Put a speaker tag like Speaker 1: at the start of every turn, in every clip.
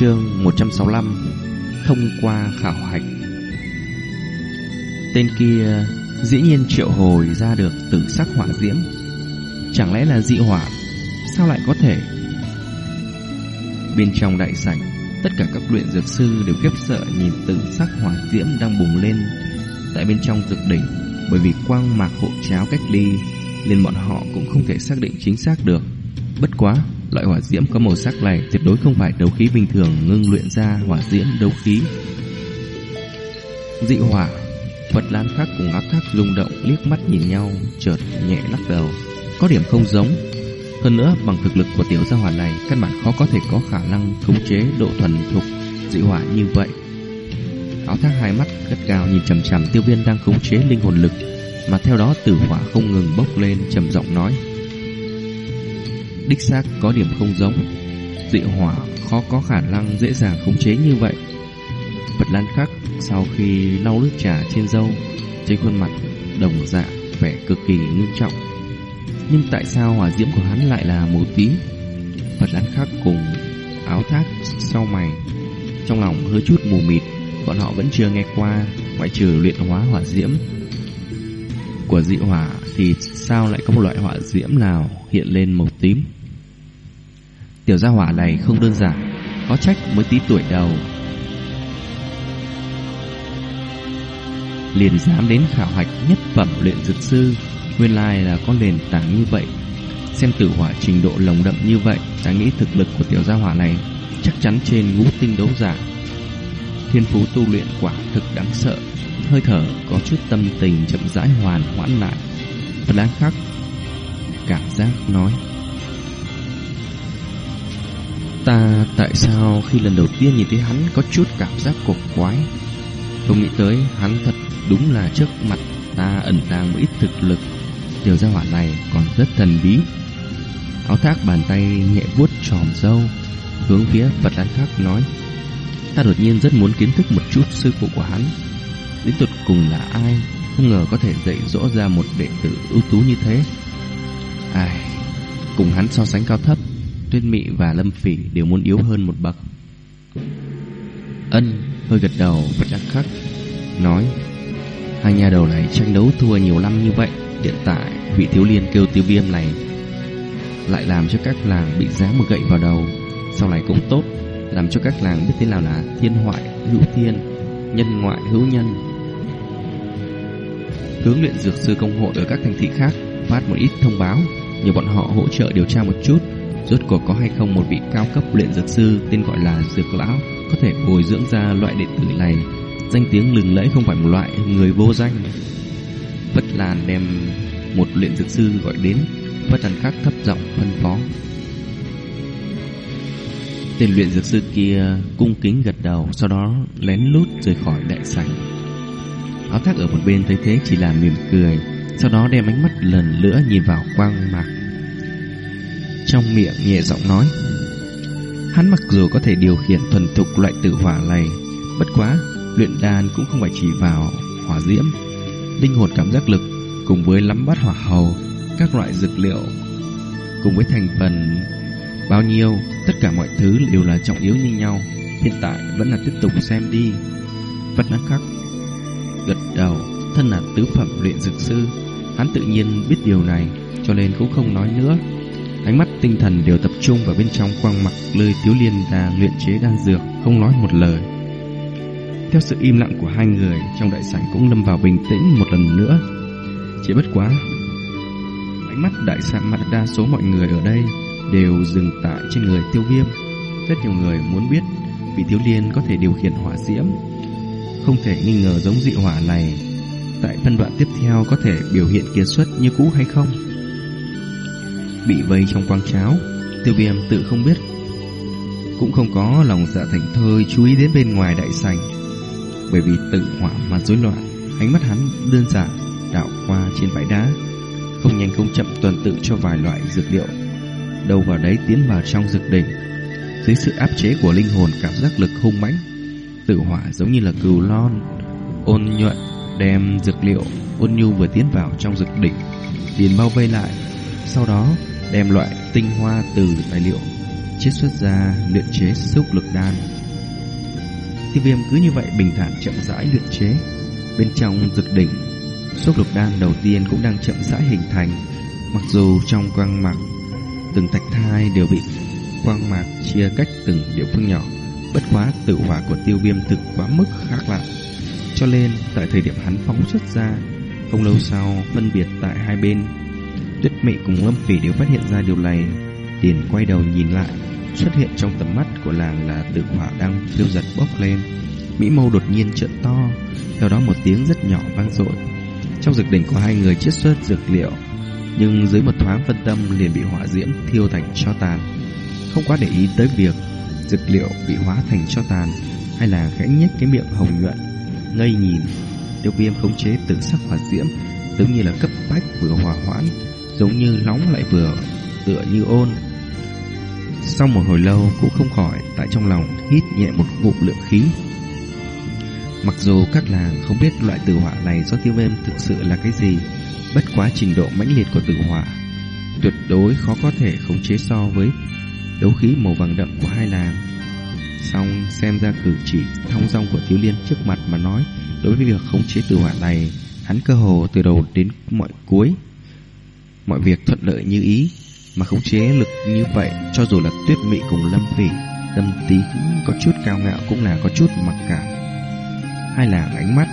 Speaker 1: chương 165 Thông qua khảo hạch. Tên kia dĩ nhiên triệu hồi ra được tử sắc hỏa diễm. Chẳng lẽ là dị hỏa? Sao lại có thể? Bên trong đại sảnh, Tất cả các luyện dược sư đều khiếp sợ Nhìn tử sắc hỏa diễm đang bùng lên Tại bên trong dược đỉnh, Bởi vì quang mạc hộ cháo cách ly, Nên bọn họ cũng không thể xác định chính xác được. Bất quá Loại hỏa diễm có màu sắc này tuyệt đối không phải đấu khí bình thường ngưng luyện ra hỏa diễm đấu khí. Dị hỏa, Phật Lan Khắc cùng áp thác rung động liếc mắt nhìn nhau, chợt nhẹ lắc đầu. Có điểm không giống. Hơn nữa, bằng thực lực của tiểu gia hỏa này, căn bản khó có thể có khả năng khống chế độ thuần thục dị hỏa như vậy. Áo thác hai mắt gắt gao nhìn chằm chằm tiêu viên đang khống chế linh hồn lực, mà theo đó tử hỏa không ngừng bốc lên trầm giọng nói đích xác có điểm không giống. Dị hỏa khó có khả năng dễ dàng khống chế như vậy. Vật Lan Khắc sau khi lau nước trà trên dâu, trên khuôn mặt đồng dạ vẻ cực kỳ nghiêm trọng. Nhưng tại sao hỏa diễm của hắn lại là màu tím? Vật Lan Khắc cùng áo thác sau mày, trong lòng hơi chút mù mịt, bọn họ vẫn chưa nghe qua ngoại trừ luyện hóa hỏa diễm của dị hỏa thì sao lại có một loại hỏa diễm nào hiện lên màu tím? Tiểu gia hỏa này không đơn giản, Có trách mới tí tuổi đầu. Liền dám đến khảo hạch nhất phẩm luyện dược sư, Nguyên lai là có nền tảng như vậy. Xem tử hỏa trình độ lồng đậm như vậy, Ta nghĩ thực lực của tiểu gia hỏa này Chắc chắn trên ngũ tinh đấu giả. Thiên phú tu luyện quả thực đáng sợ. Hơi thở, có chút tâm tình chậm rãi hoàn hoãn lại. Và đáng khắc Cảm giác nói, Ta tại sao khi lần đầu tiên nhìn thấy hắn có chút cảm giác cổ quái? Không nghĩ tới hắn thật đúng là trước mặt ta ẩn tàng một ít thực lực. Điều gia hỏa này còn rất thần bí. Áo thác bàn tay nhẹ vuốt tròm dâu Hướng phía Phật Lan Khắc nói, Ta đột nhiên rất muốn kiến thức một chút sư phụ của hắn. Đến tụt cùng là ai? Không ngờ có thể dạy dỗ ra một đệ tử ưu tú như thế. Ai, Cùng hắn so sánh cao thấp, Tuyết Mị và Lâm Phỉ đều muốn yếu hơn một bậc. Ân, hơi gật đầu và đắc khắc, nói, hai nhà đầu này tranh đấu thua nhiều năm như vậy, hiện tại vị thiếu liên kêu tiêu viêm này lại làm cho các làng bị giáng một gậy vào đầu, sau này cũng tốt, làm cho các làng biết thế nào là thiên hoại hữu thiên, nhân ngoại hữu nhân hướng luyện dược sư công hội ở các thành thị khác phát một ít thông báo nhờ bọn họ hỗ trợ điều tra một chút Rốt cuộc có hay không một vị cao cấp luyện dược sư tên gọi là Dược Lão có thể bồi dưỡng ra loại đệ tử này. Danh tiếng lừng lẫy không phải một loại người vô danh. Vất làn đem một luyện dược sư gọi đến, Vất làn khác thấp giọng phân phó. Tên luyện dược sư kia cung kính gật đầu, sau đó lén lút rời khỏi đại sảnh. Áo thác ở một bên thấy thế chỉ là mỉm cười, sau đó đem ánh mắt lần nữa nhìn vào quang mạc. Trong miệng nhẹ giọng nói Hắn mặc dù có thể điều khiển thuần thục loại tử hỏa này Bất quá Luyện đan cũng không phải chỉ vào hỏa diễm Linh hồn cảm giác lực Cùng với lắm bát hỏa hầu Các loại dược liệu Cùng với thành phần Bao nhiêu Tất cả mọi thứ đều là trọng yếu như nhau Hiện tại vẫn là tiếp tục xem đi. Vật nắng khắc Gật đầu Thân là tứ phẩm luyện dược sư Hắn tự nhiên biết điều này Cho nên cũng không nói nữa Ánh mắt tinh thần đều tập trung vào bên trong quang mặc lơi thiếu Liên đang luyện chế đan dược, không nói một lời. Theo sự im lặng của hai người, trong đại sảnh cũng lâm vào bình tĩnh một lần nữa. Chỉ bất quá, ánh mắt đại sảnh mặt đa số mọi người ở đây đều dừng tại trên người Tiêu Viêm. Rất nhiều người muốn biết vị thiếu Liên có thể điều khiển hỏa diễm, không thể nghi ngờ giống dị hỏa này. Tại phân đoạn tiếp theo có thể biểu hiện kiệt xuất như cũ hay không? bị vây trong quang cháo. Tiêu viêm tự không biết, cũng không có lòng dạ thành thơi chú ý đến bên ngoài đại sảnh. Bởi vì tự hỏa mà rối loạn, ánh mắt hắn đơn giản đảo qua trên bãi đá, không nhanh không chậm tuần tự cho vài loại dược liệu, đầu vào đấy tiến vào trong dược đỉnh. Dưới sự áp chế của linh hồn cảm giác lực hung mãnh, tự hỏa giống như là cừu lon, ôn nhuận đem dược liệu ôn nhu vừa tiến vào trong dược đỉnh, liền bao vây lại. Sau đó đem loại tinh hoa từ tài liệu chiết xuất ra luyện chế xúc lực đan. Tiêu viêm cứ như vậy bình thản chậm rãi luyện chế. Bên trong dược đỉnh, xúc lực đan đầu tiên cũng đang chậm rãi hình thành. Mặc dù trong quang mạc, từng thạch thai đều bị quang mạc chia cách từng địa phương nhỏ. Bất quá tự hỏa của tiêu viêm thực quá mức khác lạ. Cho nên, tại thời điểm hắn phóng xuất ra, không lâu sau phân biệt tại hai bên, Tuyết Mị cùng Lâm Phỉ đều phát hiện ra điều này, liền quay đầu nhìn lại, xuất hiện trong tầm mắt của làng là tự hỏa đang tiêu giật bốc lên. Mỹ Mâu đột nhiên trợn to, theo đó một tiếng rất nhỏ vang dội. Trong dược đỉnh của hai người chiết xuất dược liệu, nhưng dưới một thoáng phân tâm liền bị hỏa diễm thiêu thành cho tàn. Không quá để ý tới việc dược liệu bị hóa thành cho tàn, hay là khẽ nhếch cái miệng hồng nhuận, ngây nhìn. Tiêu viêm khống chế tự sắc hỏa diễm, giống như là cấp bách vừa hòa hoãn, giống như nóng lại vừa tựa như ôn. Sau một hồi lâu cũng không khỏi tại trong lòng hít nhẹ một ngụm lượng khí. Mặc dù các làng không biết loại tử hỏa này do tiêu viêm thực sự là cái gì, bất quá trình độ mãnh liệt của tử hỏa tuyệt đối khó có thể khống chế so với đấu khí màu vàng đậm của hai làng. Xong xem ra cử chỉ thong dong của Thiếu Liên trước mặt mà nói, đối với việc khống chế tử hỏa này, hắn cơ hồ từ đầu đến mọi cuối mọi việc thuận lợi như ý, mà khống chế lực như vậy, cho dù là Tuyết Mị cùng Lâm Phỉ, tâm tí có chút cao ngạo cũng là có chút mặc cảm. Hai là ánh mắt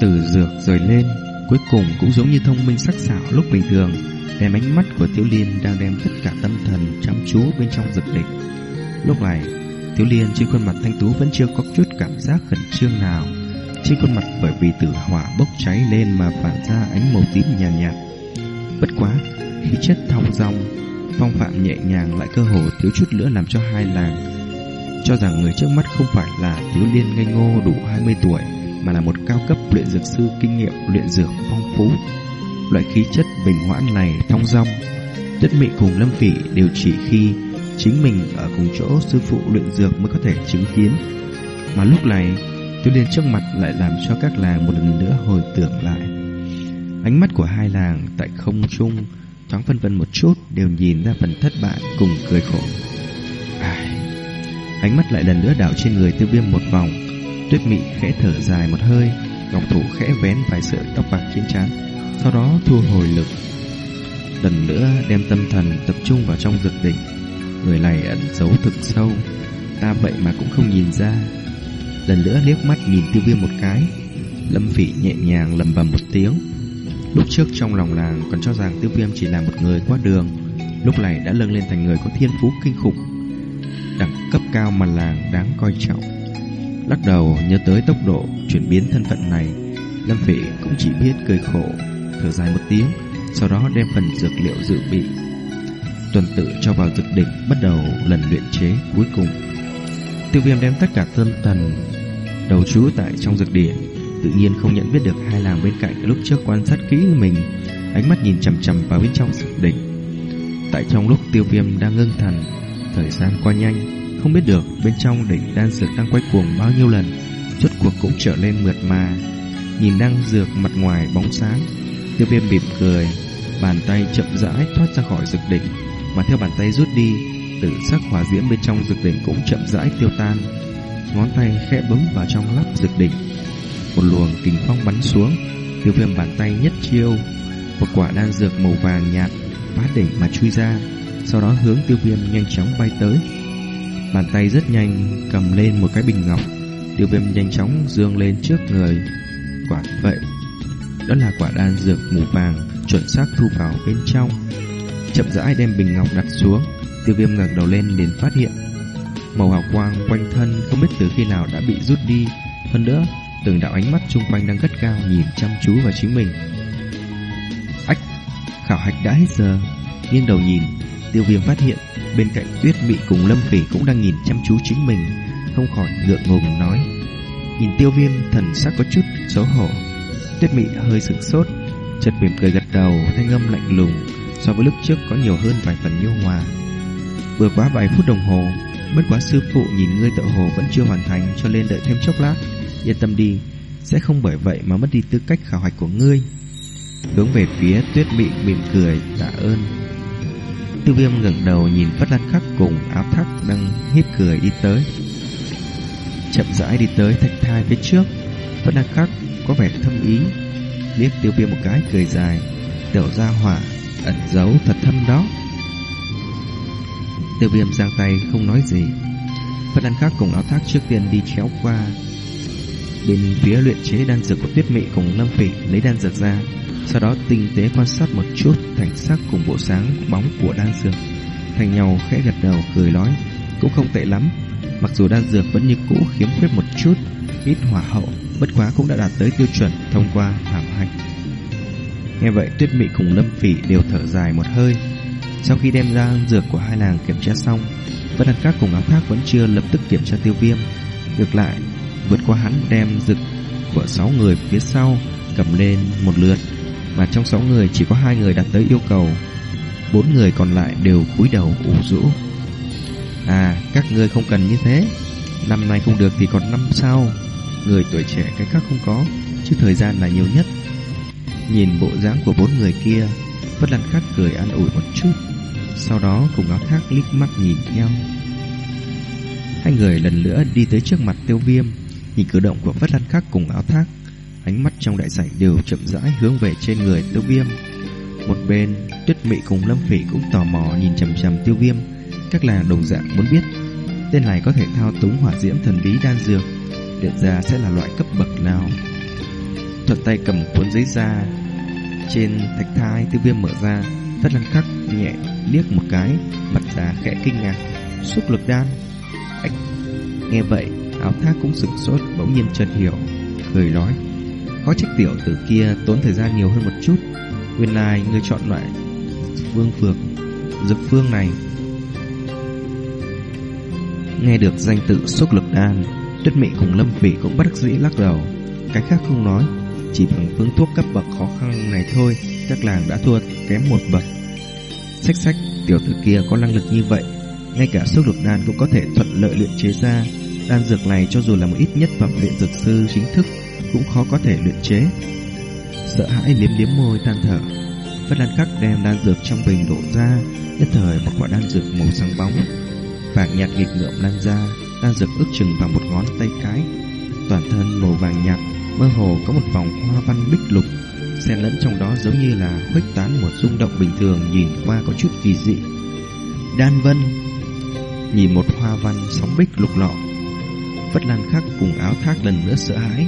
Speaker 1: từ dược rời lên, cuối cùng cũng giống như thông minh sắc sảo lúc bình thường, đem ánh mắt của Tiểu Liên đang đem tất cả tâm thần chăm chú bên trong giật địch. Lúc này, Tiểu Liên trên khuôn mặt thanh tú vẫn chưa có chút cảm giác khẩn trương nào. Trên khuôn mặt bởi vì tử hỏa bốc cháy lên mà phản ra ánh màu tím nhàn nhạt, nhạt. Bất quá, khí chất thong dong, phong phạm nhẹ nhàng lại cơ hồ thiếu chút nữa làm cho hai làng cho rằng người trước mắt không phải là thiếu liên ngây ngô đủ 20 tuổi mà là một cao cấp luyện dược sư kinh nghiệm luyện dược phong phú. Loại khí chất bình hoãn này thong dong, Tuyết Mị cùng Lâm Phỉ đều chỉ khi chính mình ở cùng chỗ sư phụ luyện dược mới có thể chứng kiến. Mà lúc này, Tiêu Liên trước mặt lại làm cho các làng một lần nữa hồi tưởng lại. Ánh mắt của hai làng tại không trung thoáng phân vân một chút đều nhìn ra phần thất bại cùng cười khổ. Ai... Ánh mắt lại lần nữa đảo trên người tiêu viêm một vòng Tuyết mị khẽ thở dài một hơi Ngọc thủ khẽ vén vài sợi tóc bạc trên trán sau đó thu hồi lực. Lần nữa đem tâm thần tập trung vào trong dược đỉnh Người này ẩn giấu thực sâu, Ta vậy mà cũng không nhìn ra. Lần nữa liếc mắt nhìn tiêu viêm một cái, Lâm phỉ nhẹ nhàng lầm bầm một tiếng. Lúc trước trong lòng làng còn cho rằng tiêu viêm chỉ là một người qua đường, Lúc này đã lâng lên thành người có thiên phú kinh khủng, Đẳng cấp cao mà làng đáng coi trọng. Lắc đầu nhớ tới tốc độ chuyển biến thân phận này, Lâm Phỉ cũng chỉ biết cười khổ. Thở dài một tiếng, Sau đó đem phần dược liệu dự bị, Tuần tự cho vào dược đỉnh, Bắt đầu lần luyện chế cuối cùng. Tiêu viêm đem tất cả tâm thần Đầu chú tại trong dược điển Tự nhiên không nhận biết được hai làng bên cạnh Lúc trước quan sát kỹ mình, Ánh mắt nhìn chầm chầm vào bên trong dược đỉnh. Tại trong lúc tiêu viêm đang ngưng thần, Thời gian qua nhanh, Không biết được bên trong đỉnh đan dược đang quay cuồng bao nhiêu lần, Rốt cuộc cũng trở lên mượt mà, Nhìn đan dược mặt ngoài bóng sáng. Tiêu viêm mỉm cười Bàn tay chậm rãi thoát ra khỏi dược đỉnh Mà theo bàn tay rút đi Tử sắc hỏa diễm bên trong dược đỉnh cũng chậm rãi tiêu tan Ngón tay khẽ bấm vào trong lắp dược đỉnh Một luồng kình phong bắn xuống Tiêu viêm bàn tay nhất chiêu Một quả đan dược màu vàng nhạt phá đỉnh mà chui ra sau đó hướng tiêu viêm nhanh chóng bay tới. Bàn tay rất nhanh cầm lên một cái bình ngọc, tiêu viêm nhanh chóng dương lên trước người. Quả vậy, đó là quả đan dược mù vàng chuẩn xác thu vào bên trong. Chậm rãi đem bình ngọc đặt xuống, tiêu viêm ngẩng đầu lên liền phát hiện màu hào quang quanh thân không biết từ khi nào đã bị rút đi. Hơn nữa, từng đạo ánh mắt xung quanh đang gắt cao nhìn chăm chú vào chính mình. Ách, khảo hạch đã hết giờ, nghiêng đầu nhìn, Tiêu viêm phát hiện Bên cạnh tuyết mị cùng lâm phỉ cũng đang nhìn chăm chú chính mình Không khỏi ngượng ngùng nói Nhìn tiêu viêm thần sắc có chút xấu hổ Tuyết mị hơi sửng sốt. Chợt mỉm cười gật đầu Thanh âm lạnh lùng So với lúc trước có nhiều hơn vài phần nhu hòa. Vừa quá vài phút đồng hồ Bất quá sư phụ nhìn ngươi tự hồ vẫn chưa hoàn thành Cho nên đợi thêm chốc lát. Yên tâm đi Sẽ không bởi vậy mà mất đi tư cách khảo hạch của ngươi. Hướng về phía tuyết mị mỉm cười tạ ơn. Tiêu viêm ngẩng đầu nhìn Phất Lan Khắc cùng áo thác đang hiếp cười đi tới. Chậm rãi đi tới thạch thai phía trước, Phất Lan Khắc có vẻ thâm ý, liếc tiêu viêm một cái cười dài, tiểu ra hỏa, ẩn giấu thật thâm đó. Tiêu viêm giang tay không nói gì. phần ăn khác cùng áo thác trước tiên đi chéo qua. Bên phía luyện chế đan dược của Tuyết Mị cùng Lâm Phỉ lấy đan dược ra, sau đó tinh tế quan sát một chút thành sắc cùng bộ sáng bóng của đan dược. Thành nhau khẽ gật đầu cười nói, cũng không tệ lắm. Mặc dù đan dược vẫn như cũ khiếm khuyết một chút, ít hỏa hậu, bất quá cũng đã đạt tới tiêu chuẩn thông qua hàm hạch. Nghe vậy Tuyết Mị cùng Lâm Phỉ đều thở dài một hơi. Sau khi đem ra dược của hai nàng kiểm tra xong, Vân Hàn Các cùng áo thác vẫn chưa lập tức kiểm tra tiêu viêm. Ngược lại, vượt qua hắn đem dược của sáu người phía sau cầm lên một lượt mà trong sáu người chỉ có hai người đạt tới yêu cầu bốn người còn lại đều cúi đầu ủ rũ à các ngươi không cần như thế năm nay không được thì còn năm sau người tuổi trẻ cái khác không có, chứ thời gian là nhiều nhất. Nhìn bộ dáng của bốn người kia Vất Lan Khắc cười an ủi một chút, Sau đó cùng áo thác liếc mắt nhìn nhau Hai người lần nữa đi tới trước mặt tiêu viêm, Nhìn cử động của Vất Lan Khắc cùng áo thác, Ánh mắt trong đại sảnh đều chậm rãi hướng về trên người tiêu viêm. Một bên, Tuyết Mị cùng Lâm Phỉ cũng tò mò nhìn chằm chằm tiêu viêm Các là đồng dạng muốn biết Tên này có thể thao túng hỏa diễm thần bí đan dược. Điện ra sẽ là loại cấp bậc nào? Thuận tay cầm cuốn giấy ra. Trên thạch thai tiêu viêm mở ra Tất lăng khắc nhẹ liếc một cái, Mặt ra khẽ kinh ngạc. Xúc lực đan. Anh, Nghe vậy, áo thác cũng sửng sốt, Bỗng nhiên chợt hiểu, Cười nói. Có trách tiểu tử kia tốn thời gian nhiều hơn một chút. Nguyên lai người chọn loại Vương phược Dược phương này. Nghe được danh tự xúc lực đan Tuyết mị cùng lâm vị cũng bất đắc dĩ lắc đầu. Cái khác không nói, Chỉ bằng phương thuốc cấp bậc khó khăn này thôi, Các làng đã thua kém một bậc. Sách sách Tiểu tử kia có năng lực như vậy, Ngay cả sức lực đan cũng có thể thuận lợi luyện chế ra. Đan dược này cho dù là một ít nhất phẩm luyện dược sư chính thức, Cũng khó có thể luyện chế. Sợ hãi liếm liếm môi than thở. Vất Lan Khắc đem đan dược trong bình đổ ra, Nhất thời một quả đan dược màu sáng bóng, Vàng nhạt nghịch ngợm lan ra. Đan dược ước chừng bằng một ngón tay cái. Toàn thân màu vàng nhạt, Mơ hồ có một vòng hoa văn bích lục, xen lẫn trong đó giống như là khuếch tán một rung động bình thường Nhìn qua có chút kỳ dị. Đan vân Nhìn một hoa văn sóng bích lục lọ Vất Lan Khắc cùng áo thác lần nữa sợ hãi.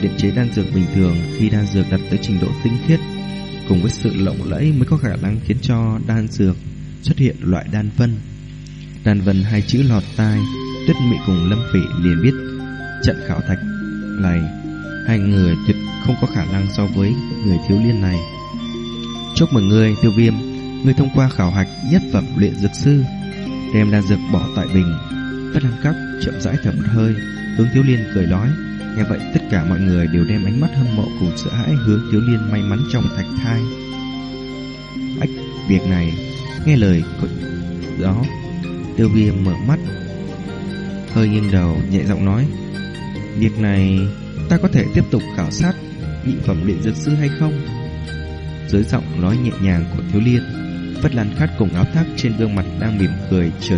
Speaker 1: Điện chế đan dược bình thường Khi đan dược đặt tới trình độ tinh khiết, Cùng với sự lộng lẫy mới có khả năng khiến cho đan dược xuất hiện loại đan vân. Đan vân hai chữ lọt tai Tuyết Mị cùng Lâm Phỉ liền biết trận khảo thạch này hai người tuyệt không có khả năng so với người thiếu liên này. Chúc mừng ngươi, Tiêu Viêm, ngươi thông qua khảo hạch nhất phẩm luyện dược sư, đem đan dược bỏ tại bình. Tất Lăng Các chậm rãi thở một hơi, hướng Thiếu Liên cười nói. Nghe vậy tất cả mọi người đều đem ánh mắt hâm mộ cùng sợ hãi hướng Thiếu Liên may mắn trong thạch thai. Ách, việc này, nghe lời của đó, Tiêu Viêm mở mắt hơi nghiêng đầu, nhẹ giọng nói, Việc này ta có thể tiếp tục khảo sát nhị phẩm luyện dược sư hay không? Dưới giọng nói nhẹ nhàng của thiếu liên Phất Lan Khát cùng áo thác trên gương mặt đang mỉm cười chợt